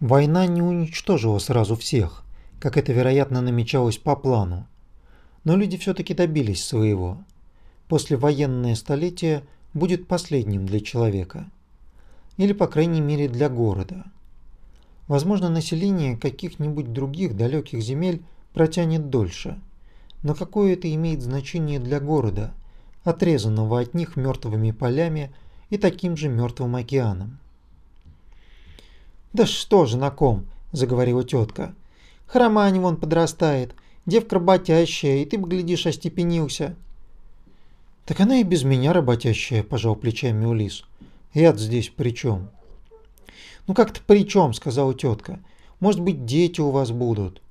Война не уничтожила сразу всех, как это, вероятно, намечалось по плану. Но люди все-таки добились своего. Послевоенное столетие будет последним для человека. Или, по крайней мере, для города. Возможно, население каких-нибудь других далеких земель протянет дольше. Но какое это имеет значение для города, отрезанного от них мертвыми полями и таким же мертвым океаном? «Да что же на ком?» – заговорила тетка. «Хромань вон подрастает, девка работящая, и ты бы, глядишь, остепенился». «Так она и без меня работящая», – пожал плечами Улис. «Я-то здесь при чем?» «Ну как-то при чем?» – сказала тетка. «Может быть, дети у вас будут?»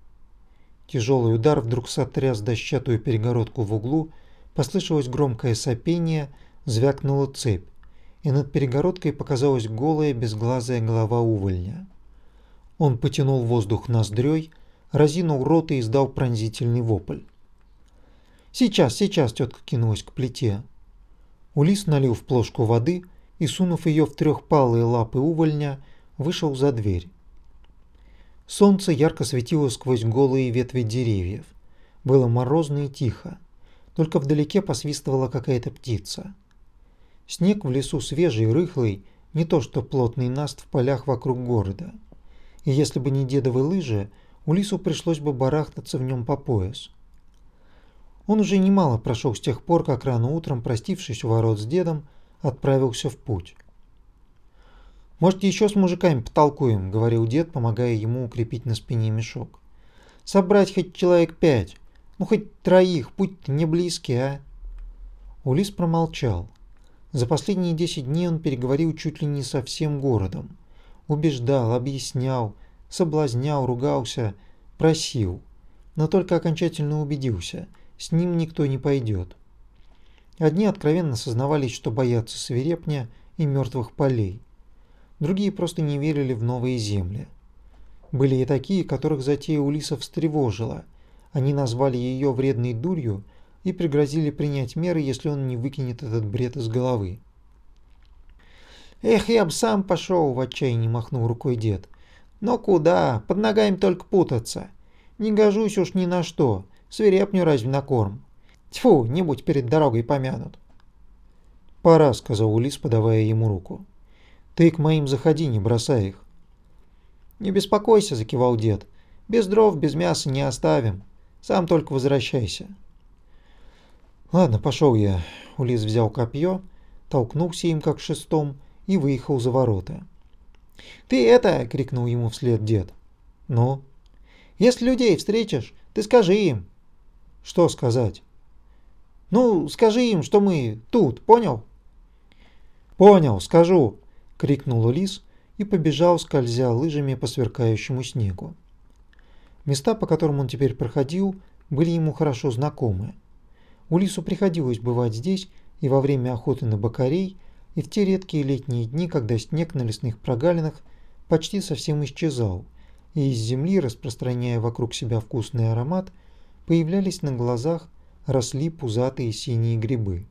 Тяжелый удар вдруг сотряс дощатую перегородку в углу, послышалось громкое сопение, звякнула цепь и над перегородкой показалась голая безглазая голова увольня. Он потянул воздух ноздрёй, разинул рот и издал пронзительный вопль. «Сейчас, сейчас!» – тетка кинулась к плите. Улис налил в плошку воды и, сунув ее в трехпалые лапы увольня, вышел за дверь. Солнце ярко светило сквозь голые ветви деревьев. Было морозно и тихо. Только вдалеке посвистывала какая-то птица. Снег в лесу свежий, и рыхлый, не то что плотный наст в полях вокруг города. И если бы не дедовы лыжи, Улису пришлось бы барахтаться в нем по пояс. Он уже немало прошел с тех пор, как рано утром, простившись у ворот с дедом, отправился в путь. «Может, еще с мужиками потолкуем», — говорил дед, помогая ему укрепить на спине мешок. «Собрать хоть человек пять, ну хоть троих, путь не близкий, а?» Улис промолчал. За последние 10 дней он переговорил чуть ли не со всем городом. Убеждал, объяснял, соблазнял, ругался, просил. Но только окончательно убедился, с ним никто не пойдет. Одни откровенно сознавались, что боятся свирепня и мертвых полей. Другие просто не верили в новые земли. Были и такие, которых затея Улиса встревожила. Они назвали ее вредной дурью – и пригрозили принять меры, если он не выкинет этот бред из головы. «Эх, я бы сам пошел!» – в отчаянии махнул рукой дед. «Но куда? Под ногами только путаться. Не гожусь уж ни на что. Свирепню разве на корм? Тьфу, не будь перед дорогой помянут». «Пора», – сказал Улис, подавая ему руку. «Ты к моим заходи, не бросай их». «Не беспокойся», – закивал дед. «Без дров, без мяса не оставим. Сам только возвращайся». Ладно, пошел я. Улис взял копье, толкнулся им как шестом и выехал за ворота. «Ты это!» — крикнул ему вслед дед. «Ну?» «Если людей встретишь, ты скажи им». «Что сказать?» «Ну, скажи им, что мы тут, понял?» «Понял, скажу!» — крикнул Улис и побежал, скользя лыжами по сверкающему снегу. Места, по которым он теперь проходил, были ему хорошо знакомы. Улису приходилось бывать здесь и во время охоты на бакарей, и в те редкие летние дни, когда снег на лесных прогалинах почти совсем исчезал, и из земли, распространяя вокруг себя вкусный аромат, появлялись на глазах росли пузатые синие грибы.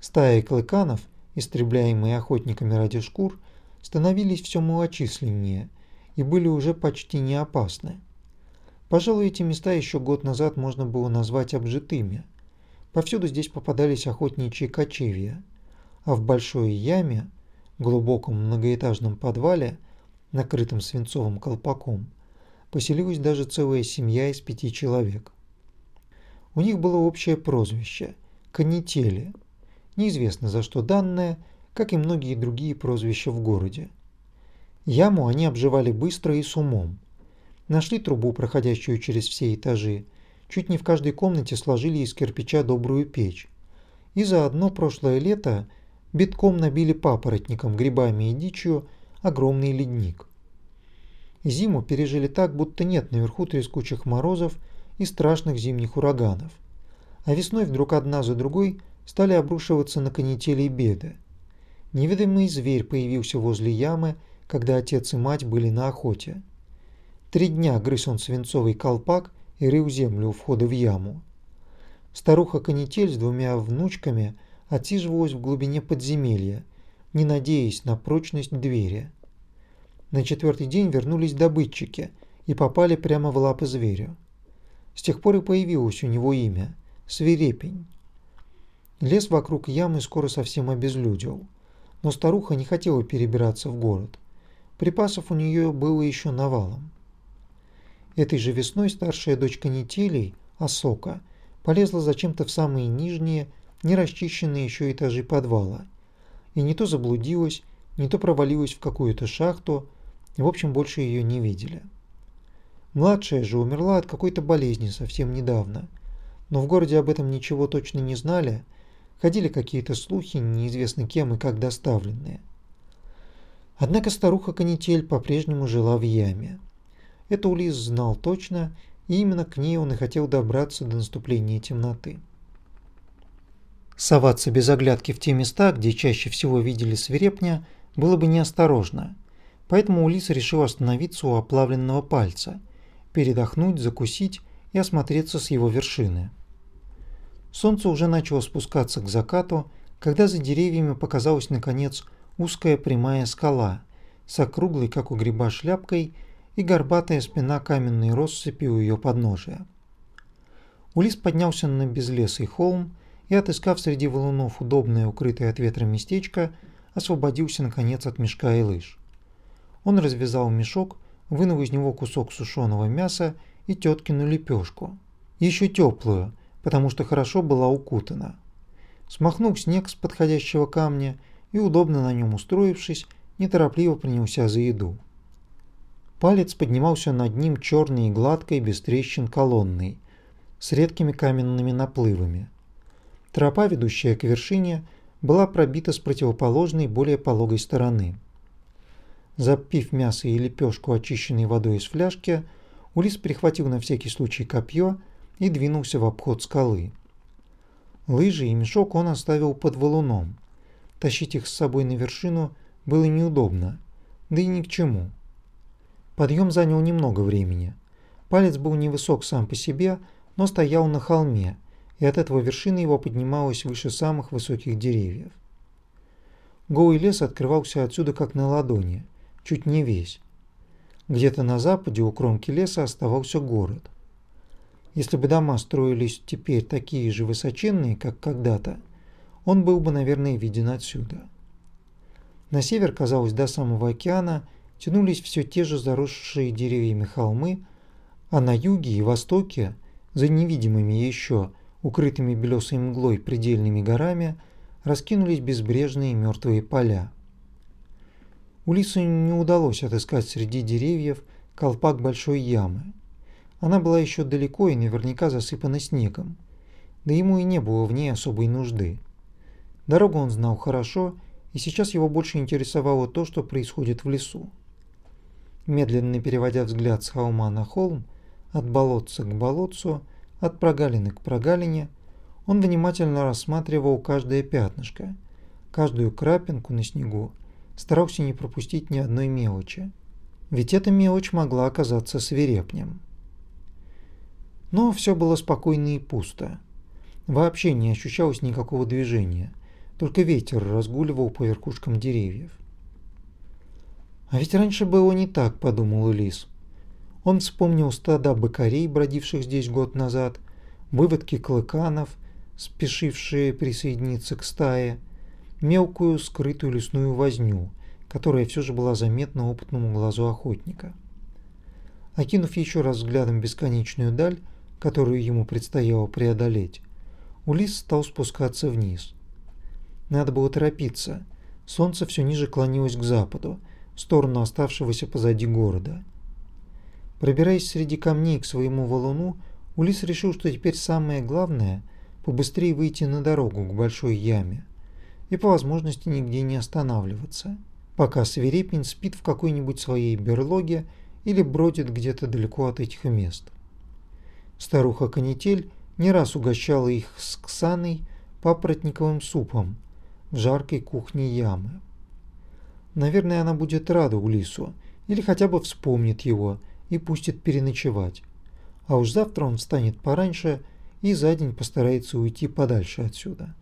Стаи клыканов, истребляемые охотниками ради шкур, становились все малочисленнее и были уже почти не опасны. Пожалуй, эти места еще год назад можно было назвать обжитыми. Повсюду здесь попадались охотничьи кочевья, а в большой яме, глубоком многоэтажном подвале, накрытом свинцовым колпаком, поселилась даже целая семья из пяти человек. У них было общее прозвище – канители, неизвестно за что данное, как и многие другие прозвища в городе. Яму они обживали быстро и с умом, Нашли трубу, проходящую через все этажи. Чуть не в каждой комнате сложили из кирпича добрую печь. И заодно прошлое лето битком набили папоротником, грибами и дичью огромный ледник. Зиму пережили так, будто нет наверху трескучих морозов и страшных зимних ураганов. А весной вдруг одна за другой стали обрушиваться на канители беды. Неведомый зверь появился возле ямы, когда отец и мать были на охоте. Три дня грыз он свинцовый колпак и рыл землю у входа в яму. Старуха-канитель с двумя внучками отсиживалась в глубине подземелья, не надеясь на прочность двери. На четвертый день вернулись добытчики и попали прямо в лапы зверю. С тех пор и появилось у него имя – Свирепень. Лес вокруг ямы скоро совсем обезлюдил, но старуха не хотела перебираться в город. Припасов у нее было еще навалом. Этой же весной старшая дочь канителей, Осока, полезла зачем-то в самые нижние, не расчищенные еще этажи подвала. И не то заблудилась, не то провалилась в какую-то шахту, и в общем больше ее не видели. Младшая же умерла от какой-то болезни совсем недавно, но в городе об этом ничего точно не знали, ходили какие-то слухи, неизвестно кем и как доставленные. Однако старуха Канитель по-прежнему жила в яме. Это Улис знал точно, и именно к ней он и хотел добраться до наступления темноты. Соваться без оглядки в те места, где чаще всего видели свирепня, было бы неосторожно, поэтому Улис решил остановиться у оплавленного пальца, передохнуть, закусить и осмотреться с его вершины. Солнце уже начало спускаться к закату, когда за деревьями показалась наконец узкая прямая скала с округлой, как у гриба, шляпкой и горбатая спина каменной россыпи у ее подножия. Улис поднялся на безлесый холм и, отыскав среди валунов удобное укрытое от ветра местечко, освободился наконец от мешка и лыж. Он развязал мешок, вынул из него кусок сушеного мяса и теткину лепешку. Еще теплую, потому что хорошо была укутана. Смахнул снег с подходящего камня и, удобно на нем устроившись, неторопливо принялся за еду. Палец поднимался над ним черной и гладкой, без трещин колонной, с редкими каменными наплывами. Тропа, ведущая к вершине, была пробита с противоположной, более пологой стороны. Запив мясо и лепешку, очищенной водой из фляжки, Улис прихватил на всякий случай копье и двинулся в обход скалы. Лыжи и мешок он оставил под валуном. Тащить их с собой на вершину было неудобно, да и ни к чему. Подъем занял немного времени. Палец был невысок сам по себе, но стоял на холме, и от этого вершина его поднималась выше самых высоких деревьев. Голый лес открывался отсюда как на ладони, чуть не весь. Где-то на западе у кромки леса оставался город. Если бы дома строились теперь такие же высоченные, как когда-то, он был бы, наверное, виден отсюда. На север, казалось, до самого океана тянулись все те же заросшие деревьями холмы, а на юге и востоке, за невидимыми еще, укрытыми белесой мглой предельными горами, раскинулись безбрежные мертвые поля. Улису не удалось отыскать среди деревьев колпак большой ямы. Она была еще далеко и наверняка засыпана снегом, да ему и не было в ней особой нужды. Дорогу он знал хорошо, и сейчас его больше интересовало то, что происходит в лесу. Медленно переводя взгляд с холма на холм, от болотца к болотцу, от прогалины к прогалине, он внимательно рассматривал каждое пятнышко, каждую крапинку на снегу, старался не пропустить ни одной мелочи. Ведь эта мелочь могла оказаться свирепнем. Но все было спокойно и пусто. Вообще не ощущалось никакого движения, только ветер разгуливал по верхушкам деревьев. А ведь раньше было не так, подумал Лис. Он вспомнил стада быкарей, бродивших здесь год назад, выводки клыканов, спешившие присоединиться к стае, мелкую скрытую лесную возню, которая все же была заметна опытному глазу охотника. Окинув еще раз взглядом бесконечную даль, которую ему предстояло преодолеть, Улис стал спускаться вниз. Надо было торопиться. Солнце все ниже клонилось к западу, в сторону оставшегося позади города. Пробираясь среди камней к своему валуну, Улис решил, что теперь самое главное – побыстрее выйти на дорогу к большой яме и по возможности нигде не останавливаться, пока свирепень спит в какой-нибудь своей берлоге или бродит где-то далеко от этих мест. Старуха-канитель не раз угощала их с ксаной папоротниковым супом в жаркой кухне ямы. Наверное, она будет рада Улису, или хотя бы вспомнит его и пустит переночевать. А уж завтра он встанет пораньше и за день постарается уйти подальше отсюда.